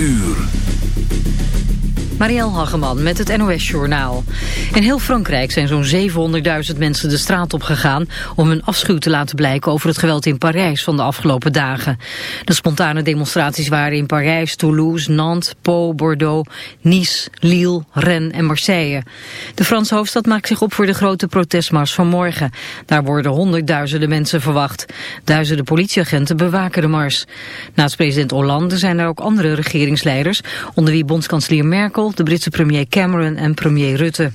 uur. Marielle Hageman met het NOS Journaal. In heel Frankrijk zijn zo'n 700.000 mensen de straat op gegaan... om hun afschuw te laten blijken over het geweld in Parijs van de afgelopen dagen. De spontane demonstraties waren in Parijs, Toulouse, Nantes, Pau, Bordeaux... Nice, Lille, Rennes en Marseille. De Franse hoofdstad maakt zich op voor de grote protestmars van morgen. Daar worden honderdduizenden mensen verwacht. Duizenden politieagenten bewaken de mars. Naast president Hollande zijn er ook andere regeringsleiders... onder wie bondskanselier Merkel de Britse premier Cameron en premier Rutte.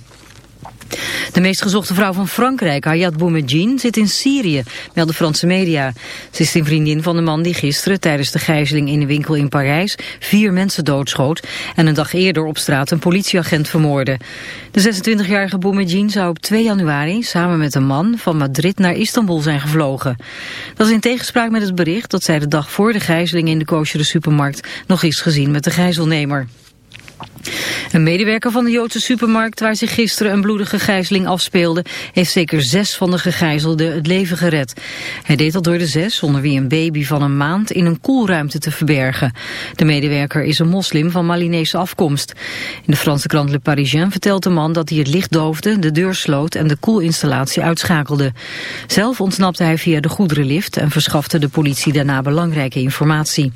De meest gezochte vrouw van Frankrijk, Hayat Boumedjine, zit in Syrië, melden Franse media. Ze is een vriendin van de man die gisteren tijdens de gijzeling in een winkel in Parijs vier mensen doodschoot en een dag eerder op straat een politieagent vermoordde. De 26-jarige Boumedjine zou op 2 januari samen met een man van Madrid naar Istanbul zijn gevlogen. Dat is in tegenspraak met het bericht dat zij de dag voor de gijzeling in de koosjere supermarkt nog is gezien met de gijzelnemer. Een medewerker van de Joodse supermarkt waar zich gisteren een bloedige gijzeling afspeelde, heeft zeker zes van de gegijzelden het leven gered. Hij deed dat door de zes, onder wie een baby van een maand, in een koelruimte te verbergen. De medewerker is een moslim van Malinese afkomst. In de Franse krant Le Parisien vertelt de man dat hij het licht doofde, de deur sloot en de koelinstallatie uitschakelde. Zelf ontsnapte hij via de goederenlift en verschafte de politie daarna belangrijke informatie.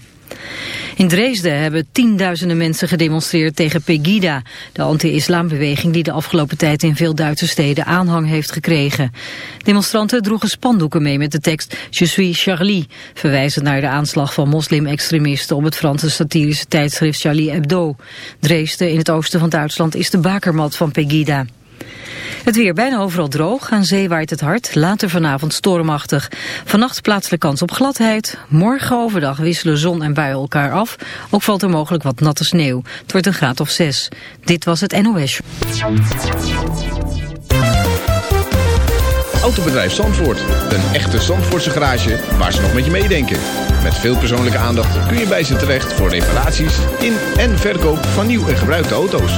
In Dresden hebben tienduizenden mensen gedemonstreerd tegen Pegida, de anti-islambeweging die de afgelopen tijd in veel Duitse steden aanhang heeft gekregen. Demonstranten droegen spandoeken mee met de tekst Je suis Charlie, verwijzend naar de aanslag van moslim-extremisten op het Franse satirische tijdschrift Charlie Hebdo. Dresden in het oosten van Duitsland is de bakermat van Pegida. Het weer bijna overal droog, aan zee waait het hard, later vanavond stormachtig. Vannacht plaatselijk kans op gladheid. Morgen overdag wisselen zon en buien elkaar af. Ook valt er mogelijk wat natte sneeuw. Het wordt een graad of zes. Dit was het NOS. Autobedrijf Zandvoort. Een echte Zandvoortse garage waar ze nog met je meedenken. Met veel persoonlijke aandacht kun je bij ze terecht voor reparaties in en verkoop van nieuw en gebruikte auto's.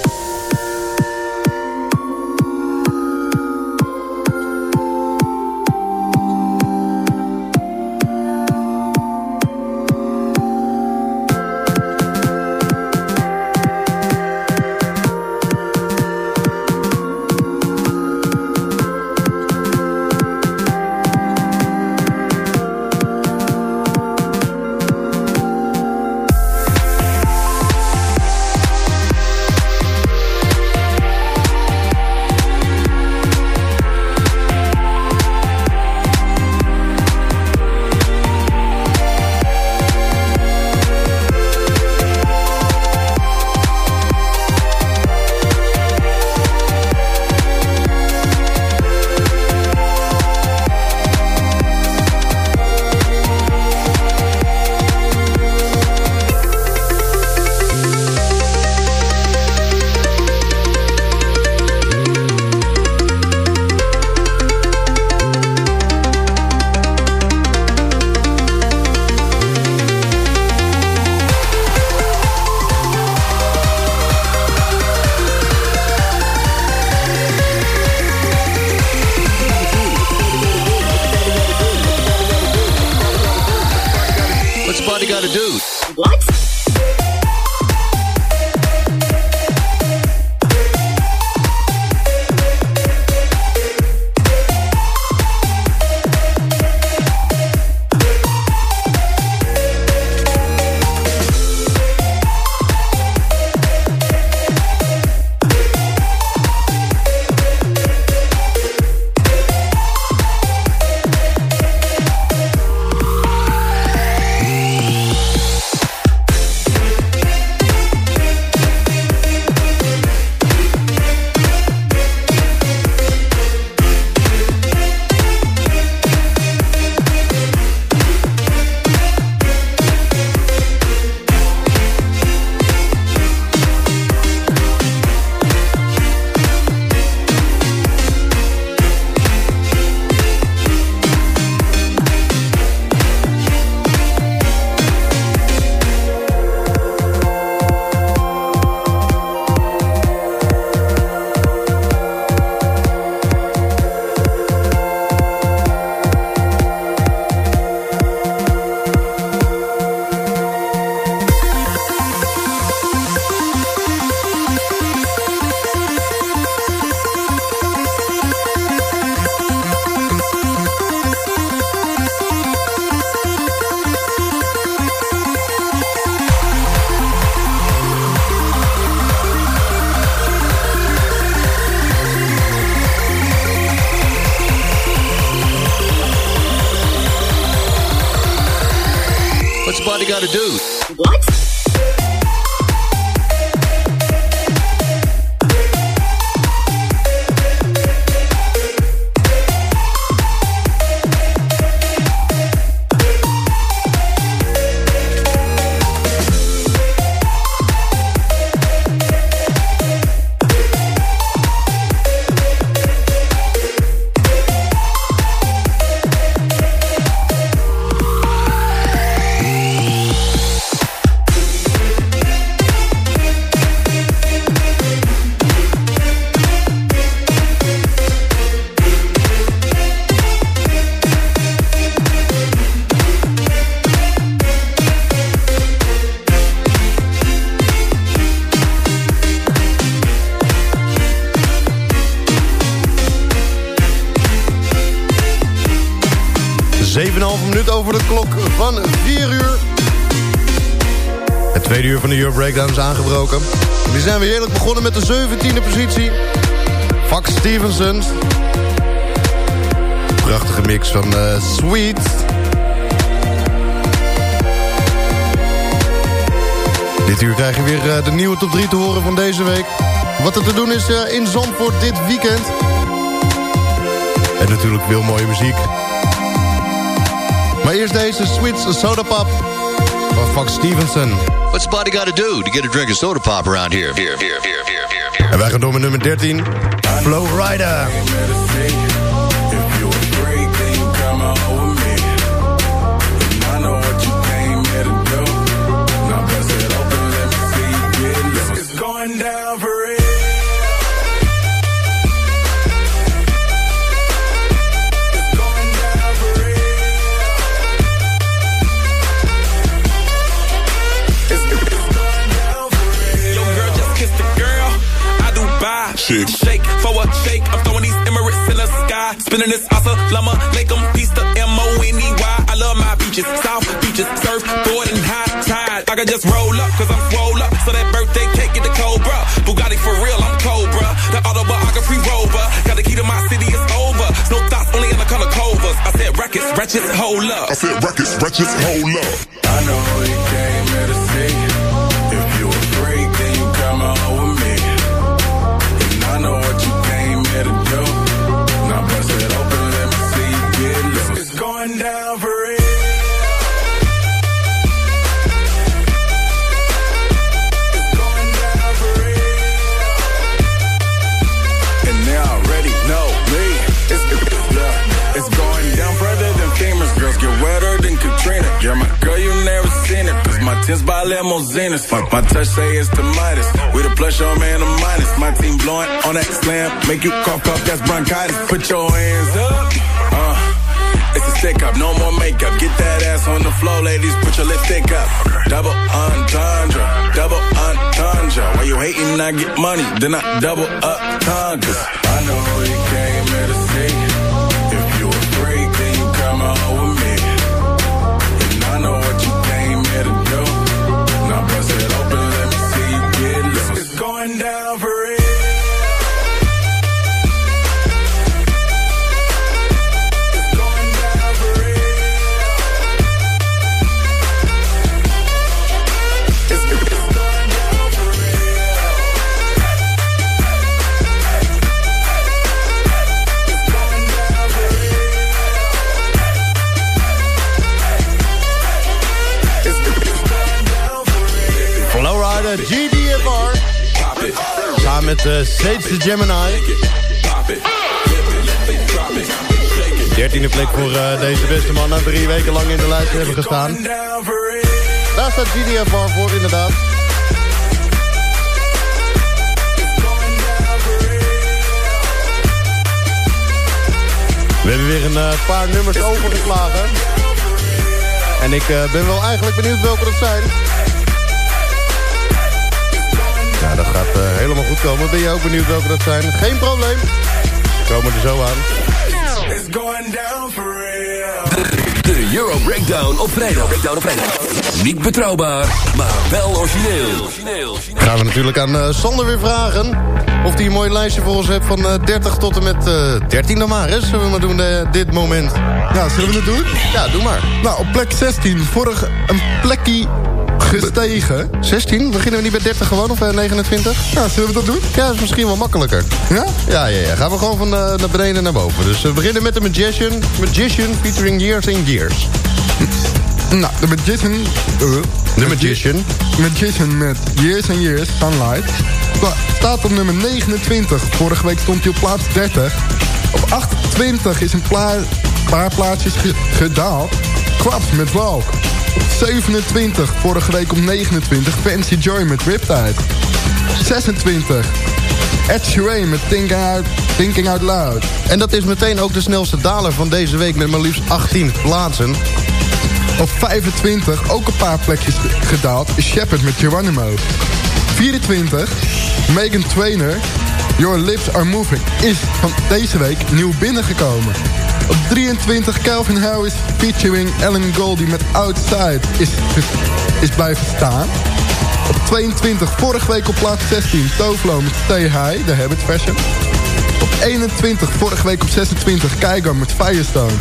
Tweede uur van de Euro Breakdown is aangebroken. We zijn weer heerlijk begonnen met de 17e positie. Fox Stevenson. Prachtige mix van uh, Sweet. Dit uur krijg je weer uh, de nieuwe top 3 te horen van deze week. Wat er te doen is uh, in Zandvoort dit weekend. En natuurlijk veel mooie muziek. Maar eerst deze Sweet Soda Pop van Fox Stevenson. What's a body got to do to get a drink of soda pop around here? Here, here, here, here, here, here. En wij gaan door met nummer 13. Flow Rider. Buy. Shake. Shake for a shake. I'm throwing these Emirates in the sky. Spinning this asa, lama, lake 'em, piece the M-O-N-E-Y. I love my beaches, south beaches, surfboard and high tide. I can just roll up, cause I'm swole up. So that birthday cake get the Cobra. Bugatti for real, I'm Cobra. The autobiography rover. Got the key to my city, it's over. No thoughts, only in the color covers. I said records, wretches, hold up. I said records, wretches, hold up. I know you You're my girl, you never seen it. Cause my tins by limousines. My, my touch say it's the Midas. We the plus, your man, a minus. My team blowing on that slam. Make you cough, cough, that's bronchitis. Put your hands up. Uh, it's a stick up, no more makeup. Get that ass on the floor, ladies. Put your lipstick up. Double entendre, double entendre. Why you hating? I get money, then I double up conquers. I know you came here to see. Met uh, Sage the Gemini. pop it. Drop it, shake it. Dertiende plek voor eh, deze beste man. Na drie weken lang in de lijst hebben gestaan. Daar staat GDFR voor inderdaad. We hebben weer een eh, paar nummers overgeslagen. En ik eh, ben wel eigenlijk benieuwd welke dat zijn. Dat gaat eh, helemaal goed komen. Ben je ook benieuwd welke dat zijn? Geen probleem. We komen er zo aan. It's going down for real. De Euro Breakdown op vrijdag. Breakdown op vrijdag. Niet betrouwbaar, maar wel origineel. Gaan we natuurlijk aan eh, Sander weer vragen... of hij een mooi lijstje voor ons heeft van eh, 30 tot en met eh 13 dan maar. Hè? Zullen we maar doen eh, dit moment. Ja, zullen we het doen? Ja, doe maar. Nou, op plek 16, vorige een plekje gestegen. 16? Beginnen we niet bij 30 gewoon of eh, 29? Ja, zullen we dat doen? Ja, dat is misschien wel makkelijker. Ja? Ja, ja, ja. Gaan we gewoon van eh, naar beneden naar boven. Dus we beginnen met de Magician. Magician featuring Years and Years. Nou, de Magician... eh, The Magician. Magician met Years and Years, Sunlight. Sta- Staat op nummer 29. Vorige week stond hij op plaats 30. Op 28 is een pla- paar plaatsjes ge- gedaald. Quaps met Walk. Op 27, vorige week op 29. Fancy Joy met Riptide. 26. Ed Sheeran met Thinking Out, Thinking Out Loud. En dat is meteen ook de snelste daler van deze week met maar liefst 18 plaatsen. Op 25, ook een paar plekjes ge- gedaald, Shepard met Geronimo. 24, Megan Trainor, Your Lips Are Moving, is van deze week nieuw binnengekomen. Op 23 Calvin Harris featuring Ellen Goldie met Outside is, is blijven staan. Op 22 vorige week op plaats 16 Tovlo met Stay High, de Habit Fashion. Op 21 vorige week op 26 Keigo met Firestone.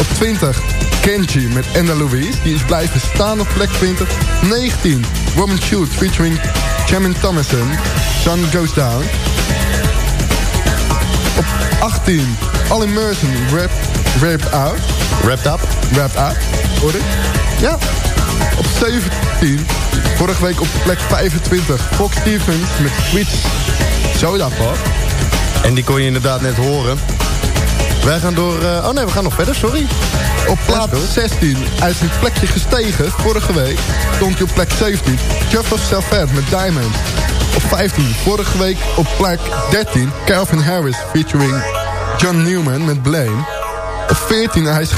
Op 20 Kenji met Anna Louise, die is blijven staan op plek 20. 19 Woman Shoot featuring Jamin Thomason, Sun Goes Down. Op 18 All Immersion Rap, Rap Out. Wrapped up. Wrapped Out, hoor ik? Ja. Op 17 vorige week op plek 25 Fox Stevens met Sweet Soda Pop. En die kon je inderdaad net horen. Wij gaan door... eh, oh nee, we gaan nog verder, sorry. Op plaats 16, hij is een plekje gestegen. Vorige week stond hij op plek 17. Jeff of met Diamond. Op 15, vorige week op plek 13. Calvin Harris featuring John Newman met Blame. Op 14, hij is,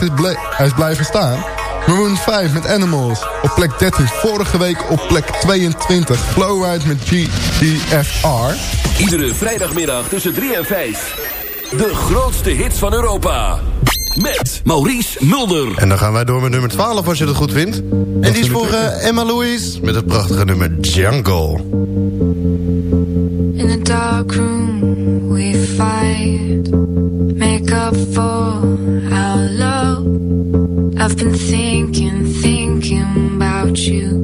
hij blijven staan. Maroon 5 met Animals. Op plek 13, vorige week op plek 22. Flowride met GDFR. Iedere vrijdagmiddag tussen 3 en 5. De grootste hits van Europa. Met Maurice Mulder. En dan gaan wij door met nummer 12 als je het goed vindt. En die is voor eh, Emma Louise met het prachtige nummer Jungle. In a dark room we fight Make up for our love I've been thinking, thinking about you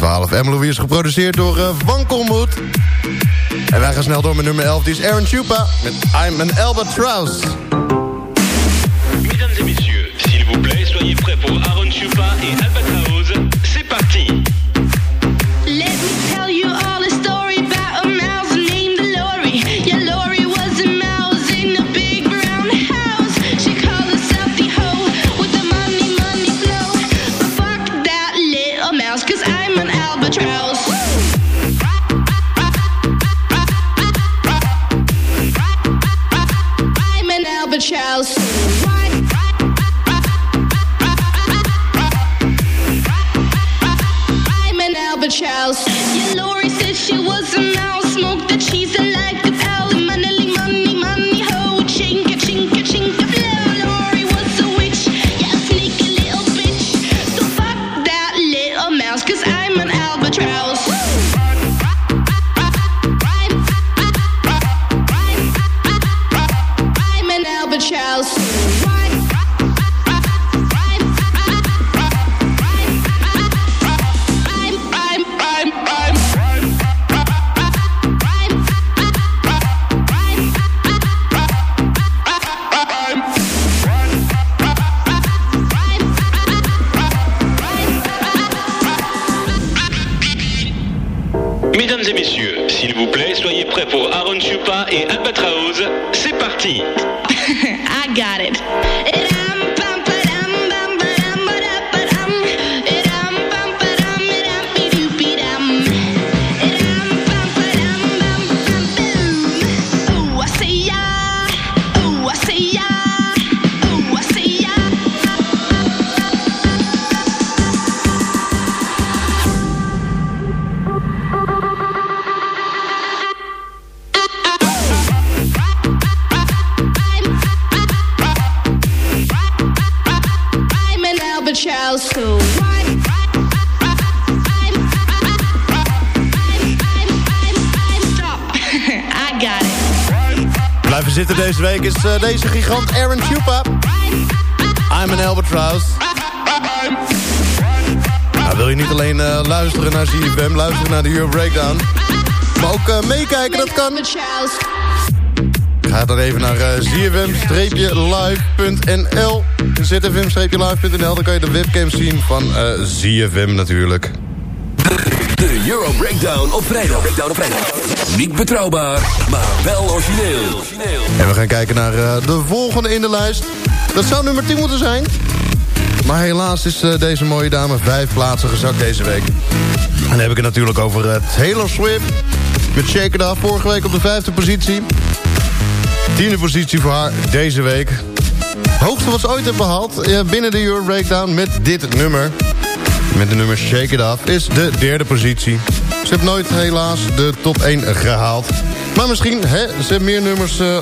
12, Emma Louise, geproduceerd door uh, Van Kolmoed. En wij gaan snel door met nummer 11, die is Aaron Chupa met I'm an Albatross. Zitten deze week is eh, deze gigant Aaron Chupa. I'm an Albatross. Nou, wil je niet alleen eh, luisteren naar ZFM, luisteren naar de Euro Breakdown... maar ook eh, meekijken, dat kan. Ga dan even naar zfm-live.nl zfm-live.nl, dan kan je de webcam zien van ZFM natuurlijk. De Euro Breakdown op vrijdag. Breakdown op vrijdag. Niet betrouwbaar, maar wel origineel. En we gaan kijken naar eh, de volgende in de lijst. Dat zou nummer 10 moeten zijn. Maar helaas is eh, deze mooie dame vijf plaatsen gezakt deze week. En dan heb ik het natuurlijk over eh, Taylor Swift. Met Shake vorige week op de vijfde positie. Tiende positie voor haar deze week. Hoogste wat ze ooit heeft behaald eh, binnen de Euro Breakdown met dit nummer. Met de nummer Shake It Off is de derde positie. Ze heeft nooit helaas de top 1 gehaald. Maar misschien, hè, ze heeft meer nummers eh,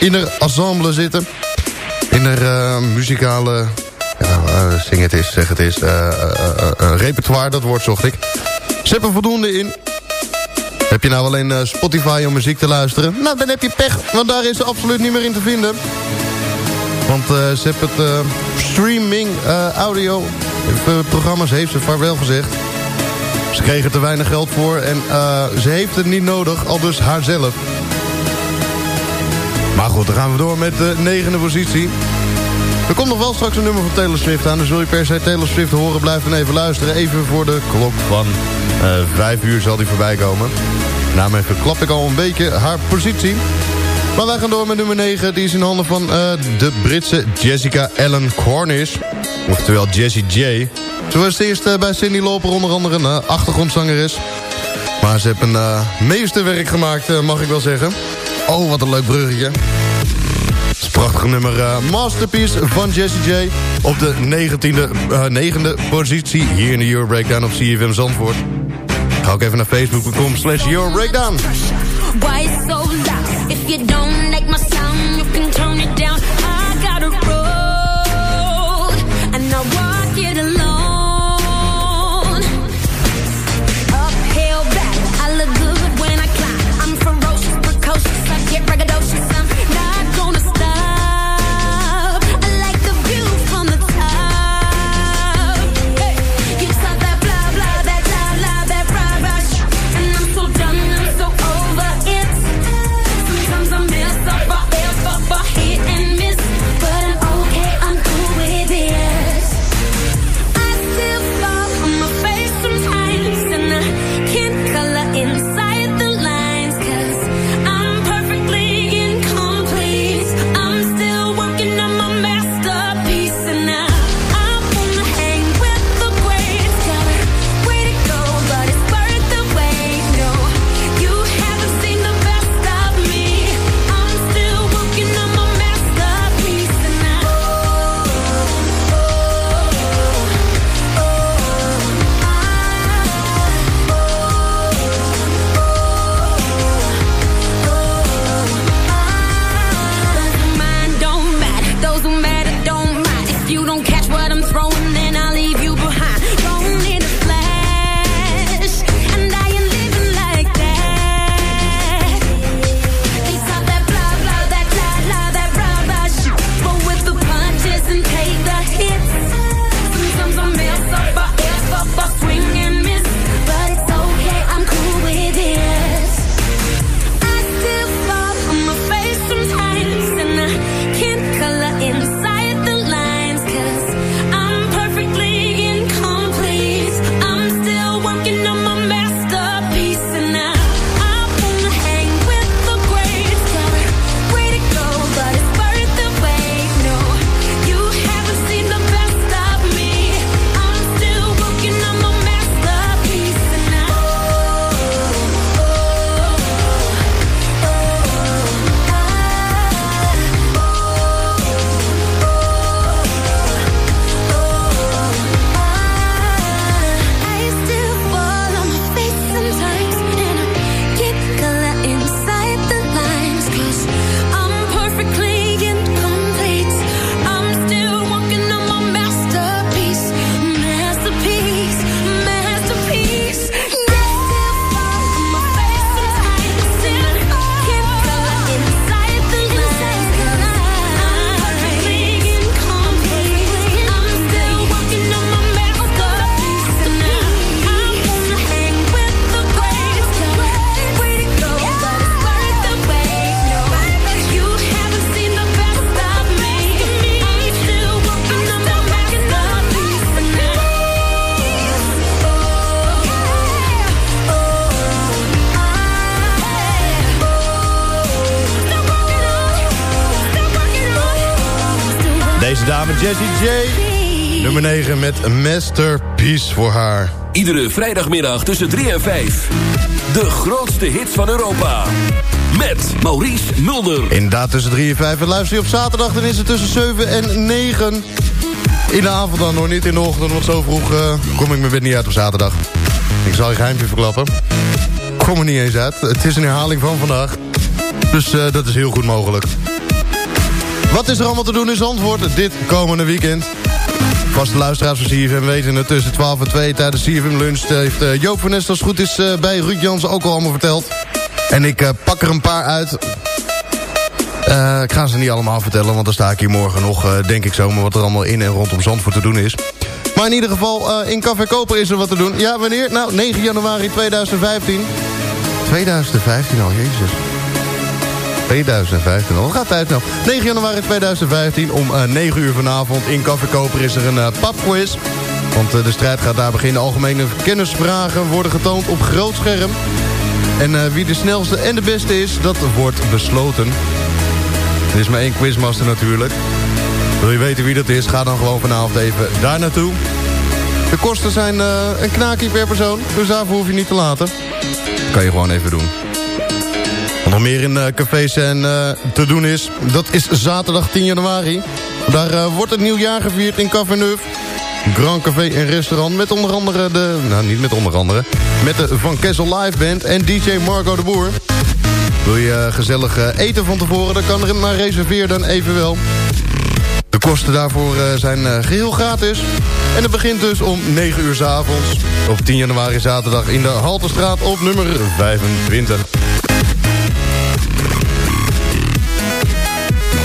in haar ensemble zitten. In haar eh, muzikale... Ja, eh, zing het is, zeg het is. repertoire, dat woord zocht ik. Ze hebben voldoende in. Heb je nou alleen Spotify om muziek te luisteren? Nou, dan heb je pech, want daar is ze absoluut niet meer in te vinden. Want ze heeft het streaming audio programma's heeft ze vaarwel gezegd. Ze kregen er te weinig geld voor en eh, ze heeft het niet nodig, al dus haarzelf. Maar goed, dan gaan we door met de negende positie. Er komt nog wel straks een nummer van Taylor Swift aan. Dus wil je per se Taylor Swift horen, blijf dan even luisteren. Even voor de klok van eh vijf uur zal die voorbij komen. Daarmee verklap ik al een beetje haar positie. Maar wij gaan door met nummer 9. Die is in handen van eh, de Britse Jessica Ellen Cornish. Oftewel Jessie J. Ze was eerst eh, bij Cindy Lauper onder andere een uh, achtergrondzangeres. Maar ze heeft een uh, meesterwerk gemaakt, eh, mag ik wel zeggen. Oh, wat een leuk bruggetje. Het is een prachtig nummer eh, Masterpiece van Jessie J. Op de 19e, eh, negende positie hier in de Euro Breakdown op CFM Zandvoort. Ga ook even naar facebook.com slash Euro Breakdown. Why so loud? If you don't like my Jessie J. Nummer 9 met Masterpiece voor haar. Iedere vrijdagmiddag tussen 3 en 5. De grootste hits van Europa. Met Maurice Mulder. Inderdaad, tussen 3 en 5. En luister je op zaterdag, dan is het tussen 7 en 9. In de avond dan, hoor. Niet in de ochtend, want zo vroeg eh, kom ik mijn bed niet uit op zaterdag. Ik zal je geheimje verklappen. Kom er niet eens uit. Het is een herhaling van vandaag. Dus eh, dat is heel goed mogelijk. Wat is er allemaal te doen in Zandvoort dit komende weekend? Vaste luisteraars van CFM weten het tussen 12 en 2 tijdens CFM lunch... heeft eh, Joop van Nest als het goed is eh, bij Ruud Jansen ook al allemaal verteld. En ik eh, pak er een paar uit. Ik ga ze niet allemaal vertellen, want dan sta ik hier morgen nog, denk ik zomaar... wat er allemaal in en rondom Zandvoort te doen is. Maar in ieder geval, eh, in Café Koper is er wat te doen. Ja, wanneer? Nou, 9 januari 2015. 2015 al, jezus. 2015 al. Gaat tijd nou. 9 januari 2015 om eh 9 uur vanavond in Café is er een eh papquiz. Want eh, de strijd gaat daar beginnen. Algemene kennisvragen worden getoond op groot scherm. En eh, wie de snelste en de beste is, dat wordt besloten. Er is maar één quizmaster natuurlijk. Wil je weten wie dat is, ga dan gewoon vanavond even daar naartoe. De kosten zijn eh, een knaakje per persoon, dus daarvoor hoef je niet te laten. kan je gewoon even doen. Wat nog meer in eh, cafés en eh, te doen is, dat is zaterdag 10 januari. Daar eh, wordt het nieuwjaar gevierd in Café Neuf. Grand Café en restaurant met onder andere de... Nou, niet met onder andere. Met de Van Kessel Live Band en DJ Marco de Boer. Wil je gezellig eten van tevoren, dan kan er maar reserveer dan evenwel. De kosten daarvoor zijn eh, geheel gratis. En het begint dus om 9 uur s avonds. Op 10 januari zaterdag in de Halterstraat op nummer 25.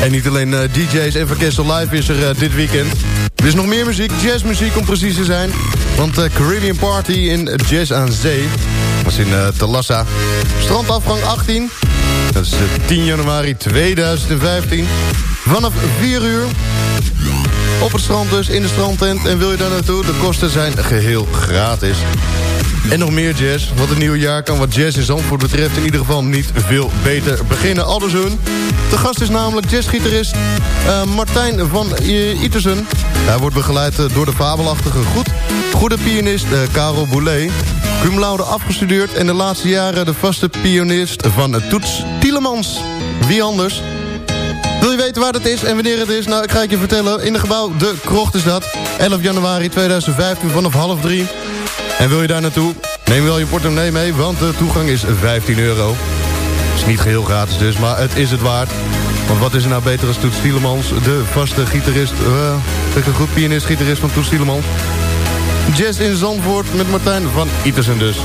En niet alleen eh, DJ's en Van Kessel Live is er eh, dit weekend. Er is nog meer muziek, jazzmuziek om precies te zijn. Want eh, Caribbean Party in Jazz aan Zee. Is in uh, Talassa. Strandafgang 18. Dat is eh, 10 januari 2015. Vanaf 4 uur. Op het strand dus, in de strandtent. En wil je daar naartoe? De kosten zijn geheel gratis. En nog meer jazz. Wat het nieuwe jaar kan wat jazz in Zandvoort betreft... in ieder geval niet veel beter beginnen. Alderzoen. De gast is namelijk jazzgitarist eh, Martijn van uh, Itersen. Hij wordt begeleid eh, door de fabelachtige goed, goede pianist eh, Karel Boulet. Cum laude afgestudeerd en de laatste jaren de vaste pianist van uh, Toets Tielemans. Wie anders? Wil je weten waar het is en wanneer het is? Nou, ik ga het je vertellen. In de gebouw De Krocht is dat. 11 januari 2015 vanaf half drie. En wil je daar naartoe? Neem wel je portemonnee mee, want de toegang is 15 euro. is niet geheel gratis dus, maar het is het waard. Want wat is er nou beter als Toets Tielemans? De vaste gitarist, uh, goed pianist-gitarist van Toets Tielemans. Jazz in Zandvoort met Martijn van Itersen dus.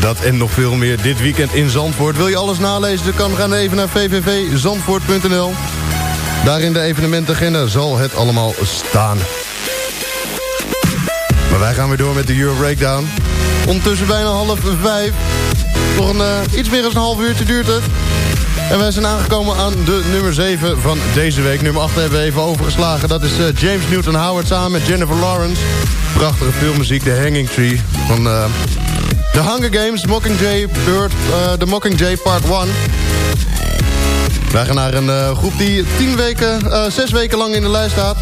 Dat en nog veel meer dit weekend in Zandvoort. Wil je alles nalezen? Dan kan gaan even naar www.zandvoort.nl. Daar in de evenementagenda zal het allemaal staan. Maar wij gaan weer door met de Euro Breakdown. Ondertussen bijna half vijf. Nog een, uh, iets meer dan een half uurtje duurt het. En wij zijn aangekomen aan de nummer 7 van deze week. Nummer 8 hebben we even overgeslagen. Dat is uh, James Newton Howard samen met Jennifer Lawrence. Prachtige filmmuziek, The Hanging Tree. Van uh, The Hunger Games, Mockingjay Bird, The Mockingjay Part 1. Wij gaan naar een groep die 10 weken, 6 weken lang in de lijst staat.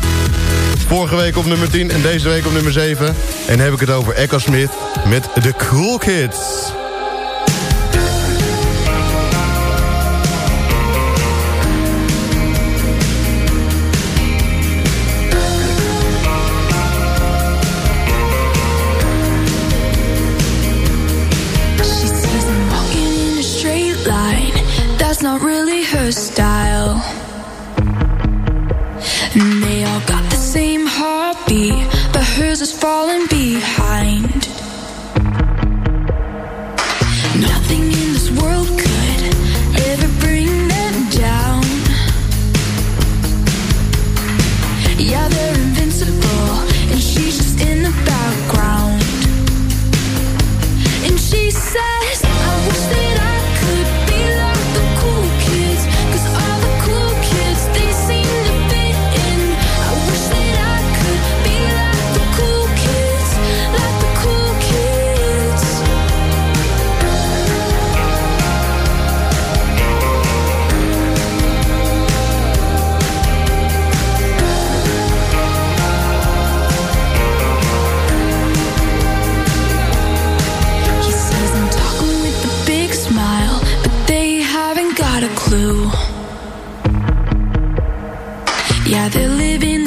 Vorige week op nummer 10 en deze week op nummer 7. En heb ik het over Echo Smith met The Cool Kids. Yeah, they're living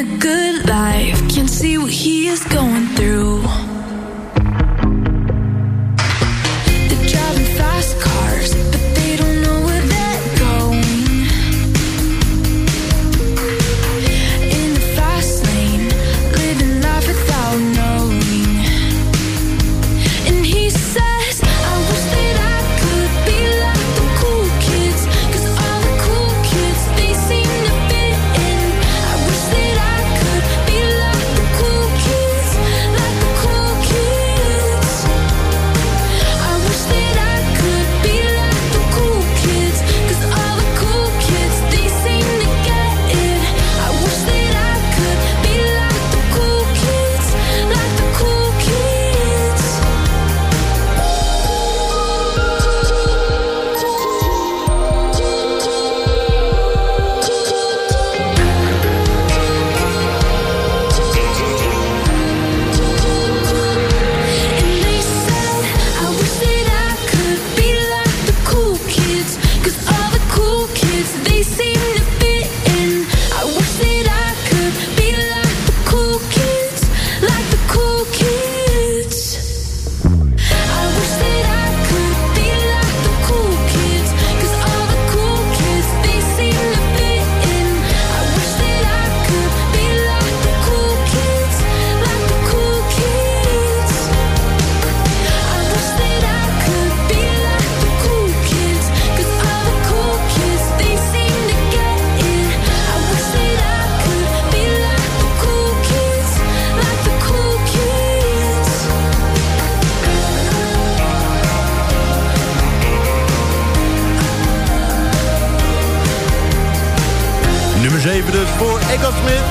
7 dus voor Echo Smith.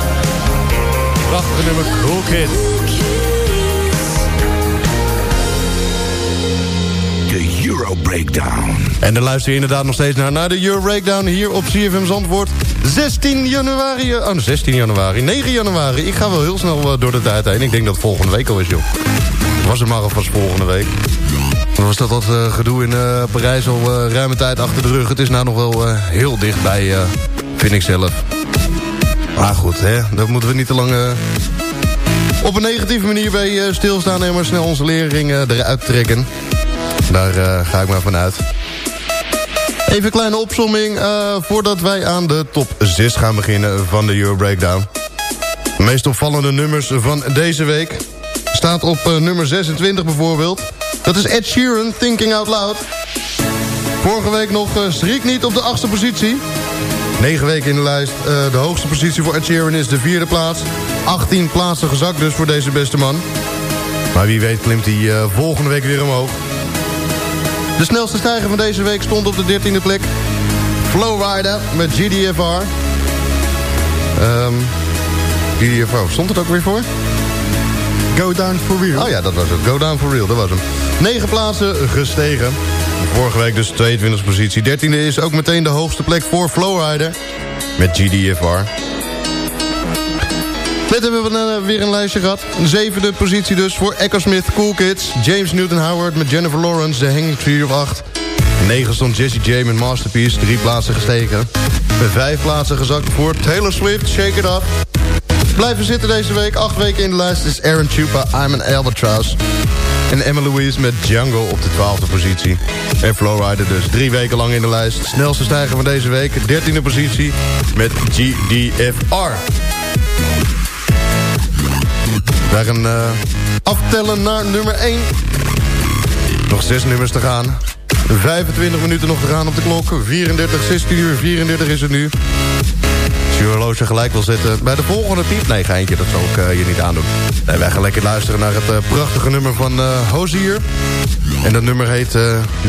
Prachtige nummer Cool Kids. De Euro Breakdown. En dan luister je inderdaad nog steeds naar, naar de Euro Breakdown hier op CFM Zandvoort. 16 januari, oh 16 januari, 9 januari. Ik ga wel heel snel eh, door de tijd heen. Ik denk dat het volgende week al is, joh. Was het maar alvast volgende week. Dan was dat dat eh, gedoe in eh, Parijs al eh, ruime tijd achter de rug. Het is nou nog wel eh, heel dichtbij, eh, vind ik zelf. Maar goed, hè, dat moeten we niet te lang... eh, op een negatieve manier bij eh, stilstaan en maar snel onze lering eh, eruit trekken. Daar eh, ga ik maar vanuit. Even een kleine opsomming eh, voordat wij aan de top 6 gaan beginnen van de Euro Breakdown. De meest opvallende nummers van deze week staat op nummer 26 bijvoorbeeld. Dat is Ed Sheeran, Thinking Out Loud. Vorige week nog schrik niet op de achtste positie. 9 weken in de lijst. Eh, de hoogste positie voor Ed Sheeran is de vierde plaats. 18 plaatsen gezakt dus voor deze beste man. Maar wie weet klimt hij eh, volgende week weer omhoog. De snelste stijger van deze week stond op de 13e plek. Flowrider met GDFR. Ehm GDFR, stond het ook weer voor? Go Down For Real. Oh ja, dat was het. Go Down For Real, dat was hem. 9 plaatsen gestegen. Vorige week dus 22e positie. 13e is ook meteen de hoogste plek voor Flowrider. Met GDFR. Net hebben we eh, weer een lijstje gehad. Een zevende positie dus voor Echo Smith, Cool Kids. James Newton-Howard met Jennifer Lawrence, de Hanging Tree of 8. 9 stond Jesse J met Masterpiece, drie plaatsen gestegen. Met vijf plaatsen gezakt voor Taylor Swift, Shake It Up. Blijven zitten deze week, acht weken in de lijst is Aaron Chupa, I'm an Albatross. En Emma Louise met Jungle op de twaalfde positie. En Flowrider dus drie weken lang in de lijst. Snelste stijger van deze week, dertiende positie met GDFR. Wij gaan eh, aftellen naar nummer 1. Nog zes nummers te gaan. 25 minuten nog te gaan op de klok. 34, 16 uur, 34 is het nu. Je horloge gelijk wil zetten bij de volgende type. Nee, geintje, dat zal ik eh, je niet aandoen. Nee, wij gaan lekker luisteren naar het eh, prachtige nummer van eh Hozier. En dat nummer heet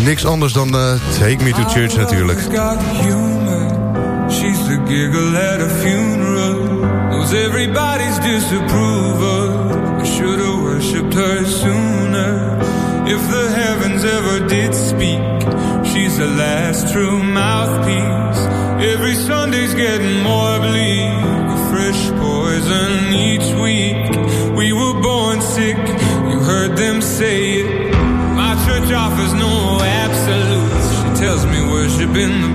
niks anders dan Take Me To Church natuurlijk. She's the giggle at a funeral. Knows everybody's disapproval. I should have worshipped her sooner. If the heavens ever did speak, she's the last true mouthpiece. Every Sunday's getting more bleak. A fresh poison each week. We were born sick, you heard them say it. My church offers no absolutes. She tells me worship in the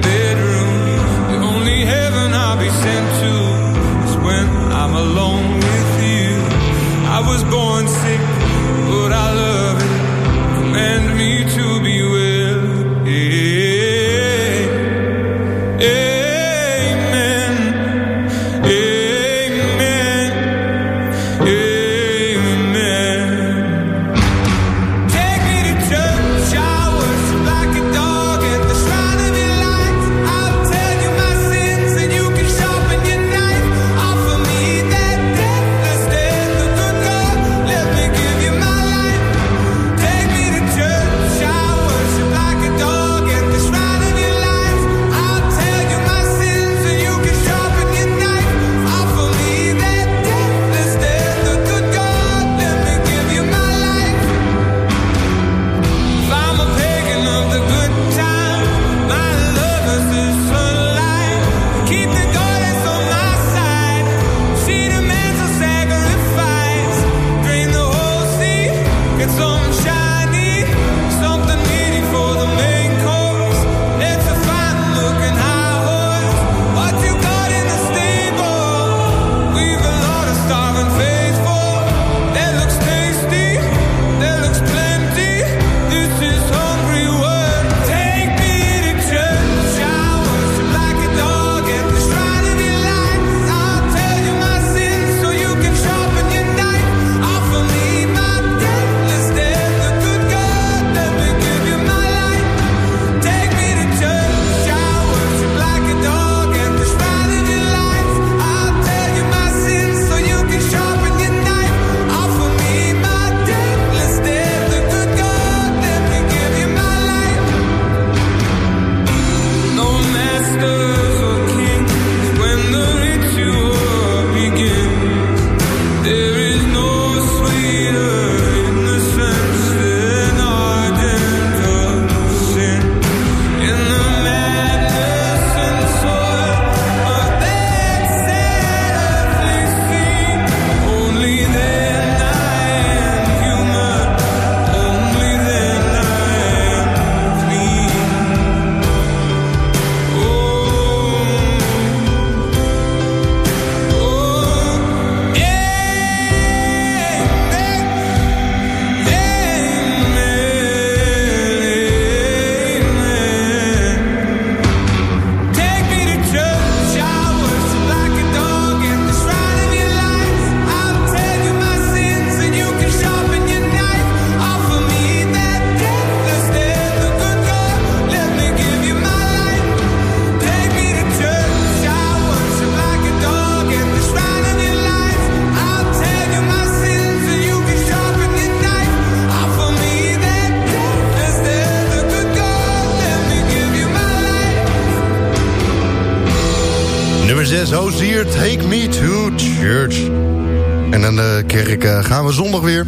Eh, gaan we zondag weer.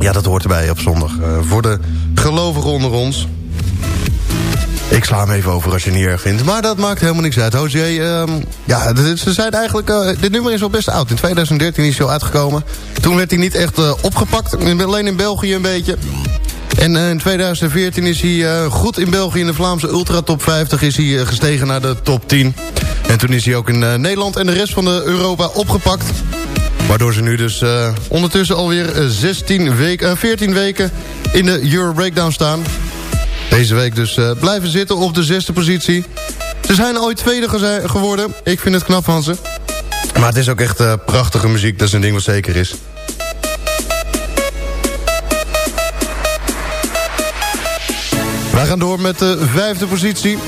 Ja, dat hoort erbij op zondag. Eh, voor de gelovigen onder ons. Ik sla hem even over als je het niet erg vindt. Maar dat maakt helemaal niks uit. José, ehm, ja, ze zijn eigenlijk... Eh, dit nummer is al best oud. In 2013 is hij al uitgekomen. Toen werd hij niet echt uh, opgepakt. Alleen in België een beetje. En in 2014 is hij goed in België. In de Vlaamse Ultra Top 50 is hij gestegen naar de top 10. En toen is hij ook in Nederland en de rest van Europa opgepakt. Waardoor ze nu dus uh, ondertussen alweer eh, 16 week, eh, 14 weken in de Euro Breakdown staan. Deze week dus blijven zitten op de zesde positie. Ze zijn ooit tweede geworden. Ik vind het knap van ze. Maar het is ook echt prachtige muziek. Dat is een ding wat zeker is. Wij gaan door met de vijfde positie.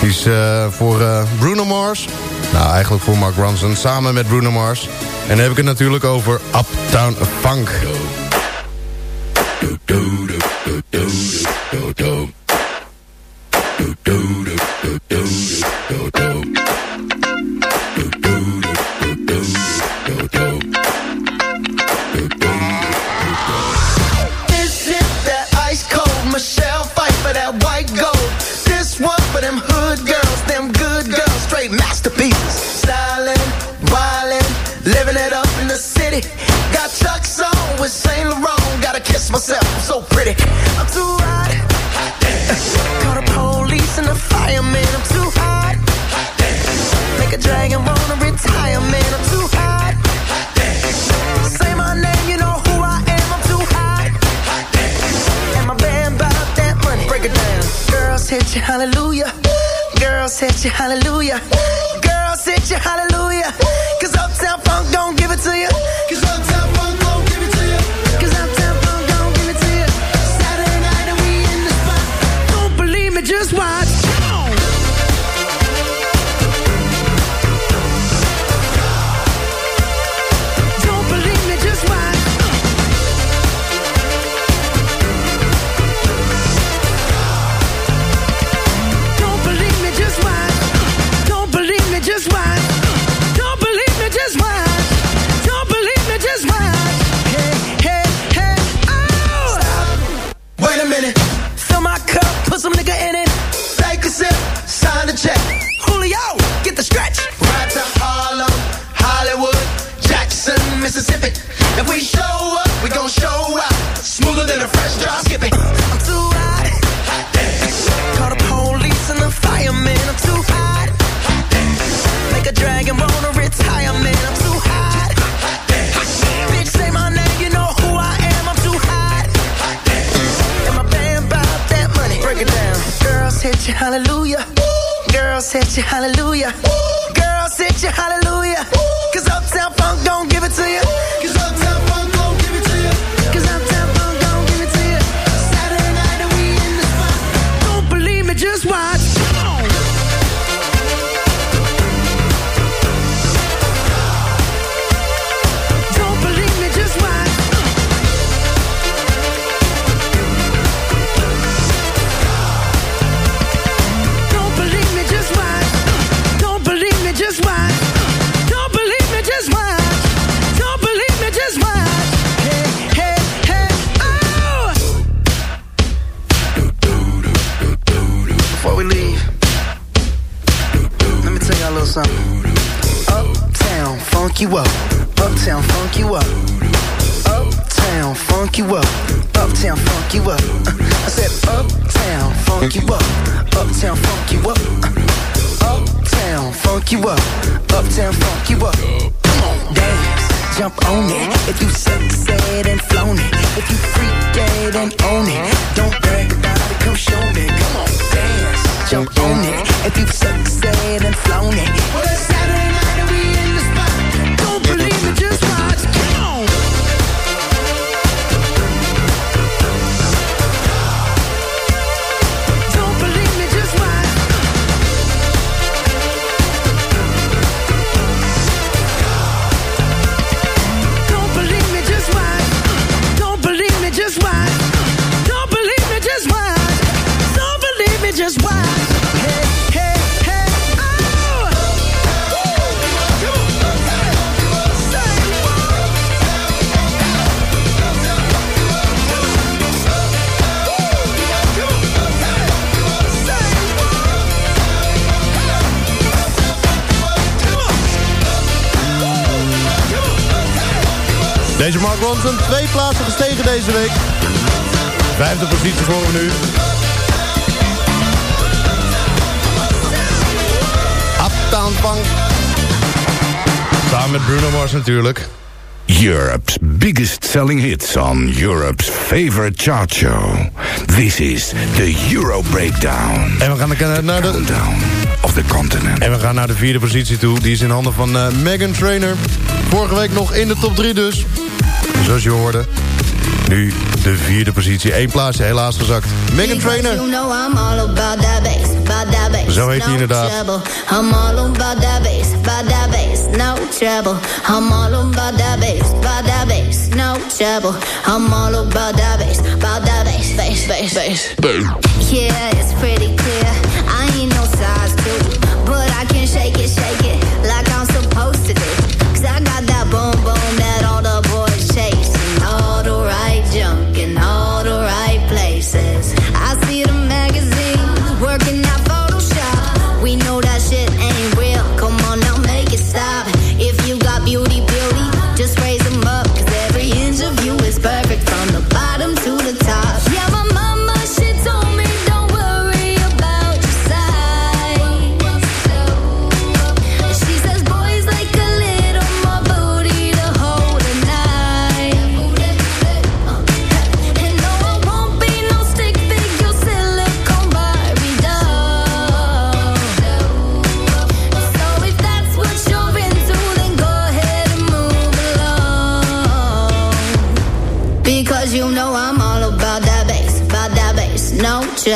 Die is voor Bruno Mars. Nou, eigenlijk voor Mark Ronson samen met Bruno Mars. En dan heb ik het natuurlijk over Uptown Funk. Deze Mark Ronson, twee plaatsen gestegen deze week. Vijfde positie voor hem nu. Uptown Funk. Samen met Bruno Mars natuurlijk. Europe's biggest selling hits on Europe's favorite chart show. This is the Euro Breakdown. En we gaan naar- naar de... of the continent. En we gaan naar de vierde positie toe. Die is in handen van eh, Megan Trainer. Vorige week nog in de top 3 dus. Zoals je hoorde. Nu de vierde positie. Eén plaatsje helaas gezakt. Megan Trainer. You know I'm all about that bass, about that bass. Zo heet hij inderdaad. I'm all about that bass, about that bass, no trouble. I'm all about that bass, about that bass, no trouble. I'm all about that bass, about that bass, bass, bass, bass. Yeah, it's pretty clear. I ain't no size two, but I can shake it, shake it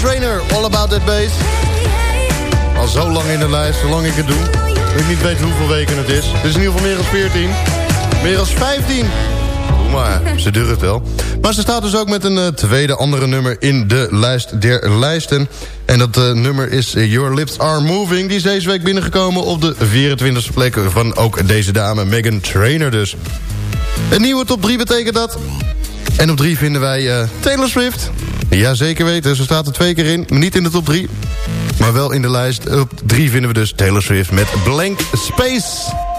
Trainer, All About That Bass. Al zo lang in de lijst, zolang ik het doe. Ik niet weet hoeveel weken het is. Het is in ieder geval meer dan 14. Meer dan 15. Doe maar, ze durft het wel. Maar ze staat dus ook met een eh, tweede andere nummer in de lijst der lijsten. En dat eh, nummer is eh, Your Lips Are Moving. Die is deze week binnengekomen op de 24e plek van ook deze dame, Megan Trainer dus. Een nieuwe top 3 betekent dat. En op 3 vinden wij Taylor Swift. Ja, zeker weten. Ze staat er twee keer in. Niet in de top 3. Maar wel in de lijst. Op 3 vinden we dus Taylor Swift met Blank Space.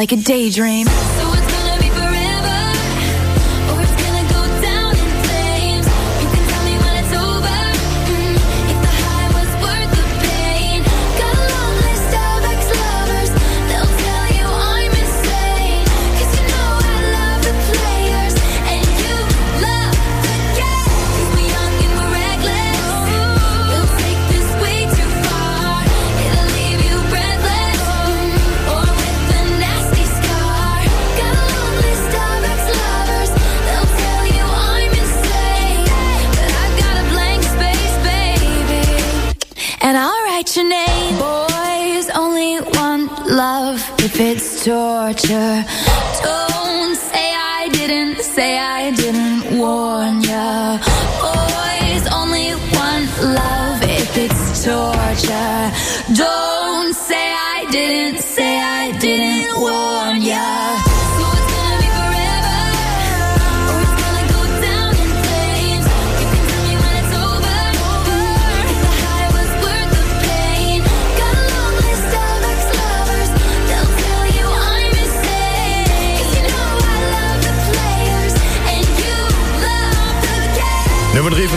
like a daydream. say I didn't warn ya. Boys only one love if it's torture. Don't say I didn't say.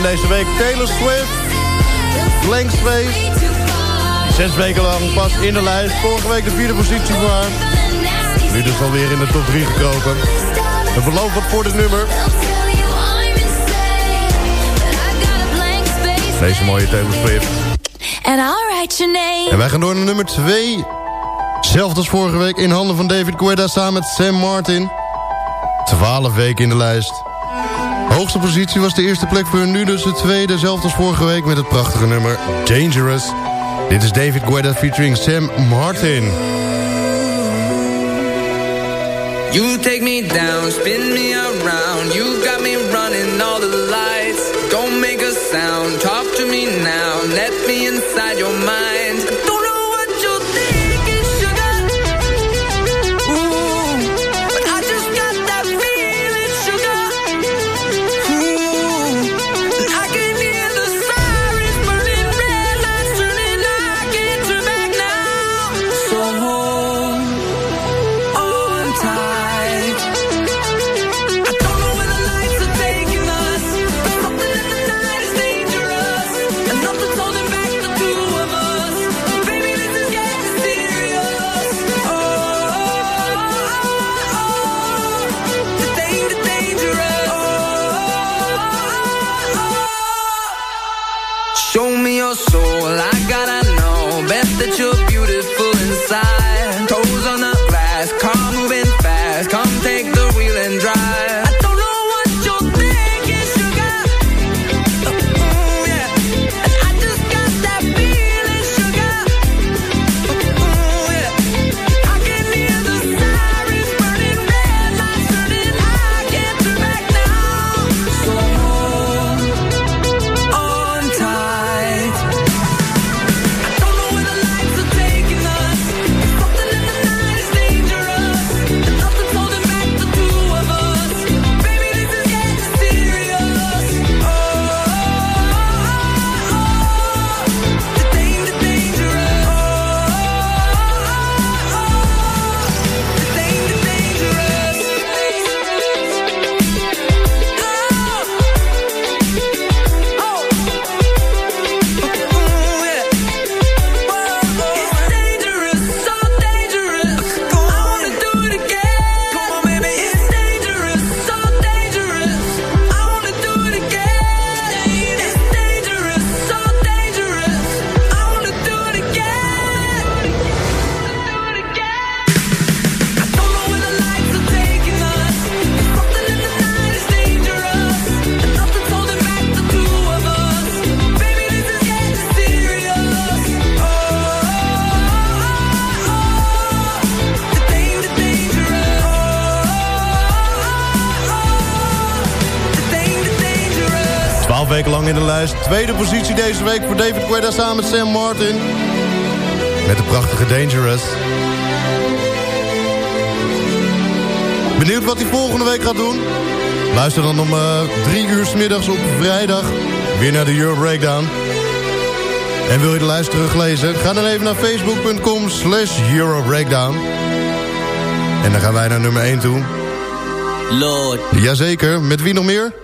deze week Taylor Swift, Blank Space. Zes weken lang pas in de lijst. Vorige week de vierde positie voor haar. Nu dus alweer in de top 3 gekropen. Een verloop wat voor dit nummer. Deze mooie Taylor Swift. En wij gaan door naar nummer 2. Zelfde als vorige week in handen van David Guetta samen met Sam Martin. 12 weken in de lijst. Hoogste positie was de eerste plek voor hun nu dus de tweede. Zelfde als vorige week met het prachtige nummer Dangerous. Dit is David Guetta featuring Sam Martin. You take me down, spin me around. You got me running all the lights. Don't make a sound, talk to me now. Let me inside your mind. Weken lang in de lijst. Tweede positie deze week voor David Guetta samen met Sam Martin. Met de prachtige Dangerous. Benieuwd wat hij volgende week gaat doen? Luister dan om eh, drie uur 's middags op vrijdag weer naar de Euro Breakdown. En wil je de lijst teruglezen? Ga dan even naar facebook.com slash Euro Breakdown. En dan gaan wij naar nummer 1 toe. Lord. Jazeker, met wie nog meer?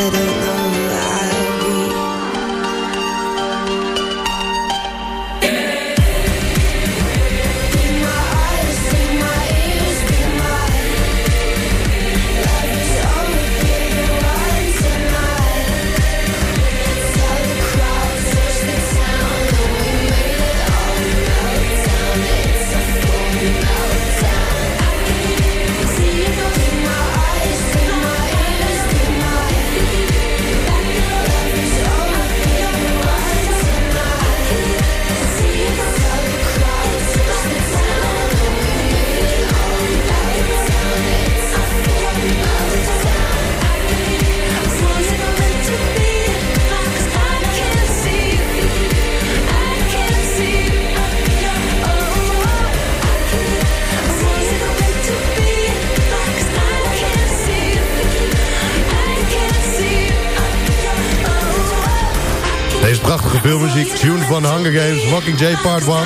But I don't Filmmuziek, tune van Hunger Games, Walking J Part 1.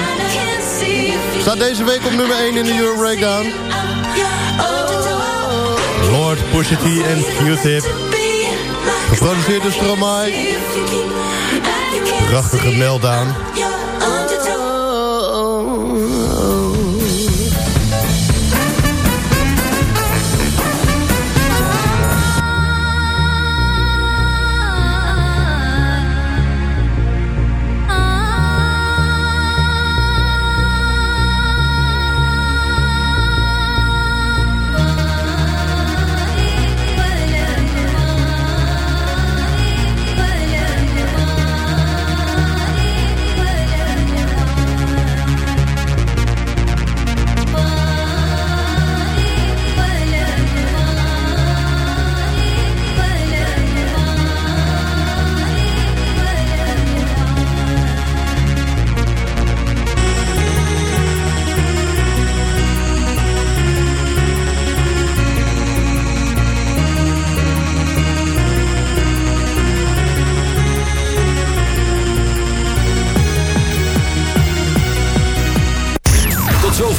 Staat deze week op nummer 1 in de Euro Breakdown. Lord, Pusha T en Q-Tip. Geproduceerd door Stromae. Prachtige meltdown.